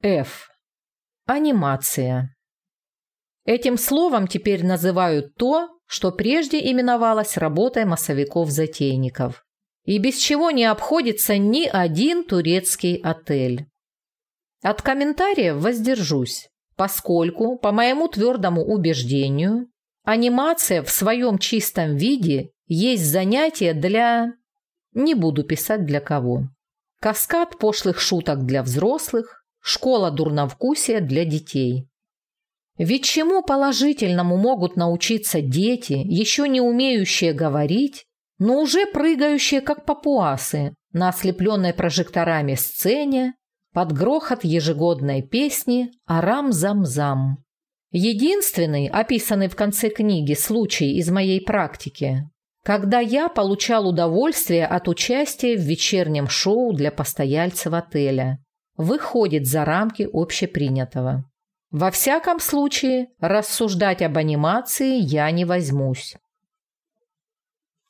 F. Анимация. Этим словом теперь называют то, что прежде именовалось работой массовиков-затейников. И без чего не обходится ни один турецкий отель. От комментариев воздержусь, поскольку, по моему твердому убеждению, анимация в своем чистом виде есть занятие для... Не буду писать для кого. Каскад пошлых шуток для взрослых, Школа дурновкусия для детей. Ведь чему положительному могут научиться дети, еще не умеющие говорить, но уже прыгающие, как папуасы, на ослепленной прожекторами сцене, под грохот ежегодной песни «Арам-зам-зам». Единственный, описанный в конце книги, случай из моей практики, когда я получал удовольствие от участия в вечернем шоу для постояльцев отеля выходит за рамки общепринятого. Во всяком случае, рассуждать об анимации я не возьмусь.